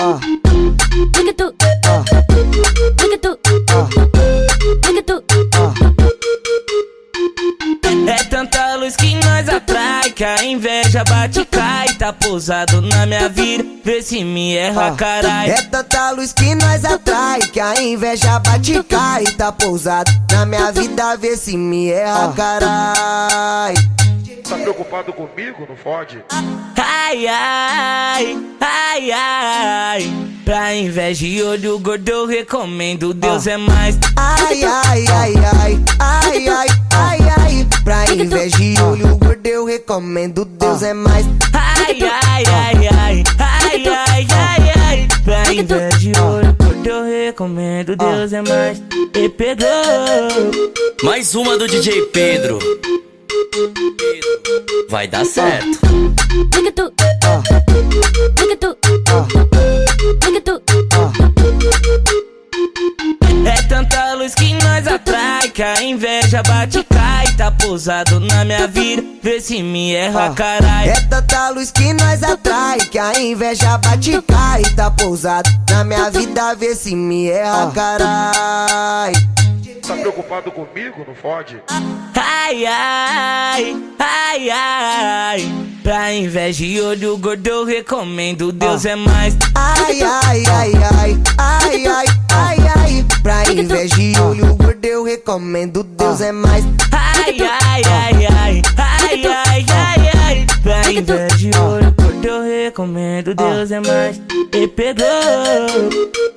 Ah, Look at tu, ah, look at tu, ah, look at tu. ah. É tanta luz que nós atrai Que a inveja bate e cai Tá pousado na minha vida Vê se me erra, carai É tanta luz que nós atrai Que a inveja bate e cai Tá pousado na minha vida Vê se me erra, carai Tá preocupado comigo? Não fode? Ai, ai, ai, ai. Pra inveja e olho gordo eu recomendo. Deus é mais. Ai, ai, ai, ai. Ai, ai, ai, ai. Pra inveja e olho gordo eu recomendo. Deus é mais. Ai, ai, ai, ai. Ai, ai, ai, ai. Pra inveja e olho gordo eu recomendo. Deus é mais. E pegou. Mais uma do DJ Pedro. Vai dar certo. Look at tu, look at tu, look at tu. É tanta luz que nós atrai Que a inveja bate e cai Tá pousado na minha vida Vê se me erra, carai É tanta luz que nós atrai Que a inveja bate e cai Tá pousado na minha vida Vê se me erra, carai Tá preocupado comigo? Não fode? Ai, ai, ai, ai Pra inveja e olho gordo eu recomendo. Deus é mais Ai, ai, ai, ai, ai, ai, ai, ai. Pra inveja e olho gordo eu recomendo. Deus é mais. Ai, ai, ai, ai, ai, ai, ai, ai. Pra inveja e olho gordo eu recomendo. Deus é mais E pegou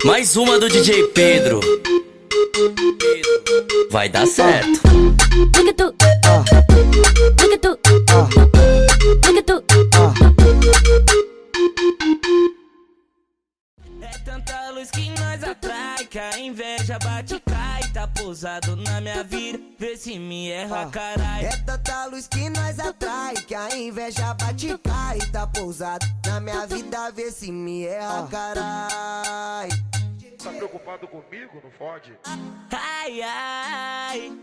Mais uma do DJ Pedro. Vai dar certo. É tanta luz que nós atrai Que a inveja bate e cai Tá pousado na minha vida Vê se me erra, carai É tanta luz que nós atrai Que a inveja bate e cai. Tá pousado na minha vida. Vê se me erra, carai. Tá preocupado comigo? Não fode? Ai, ai,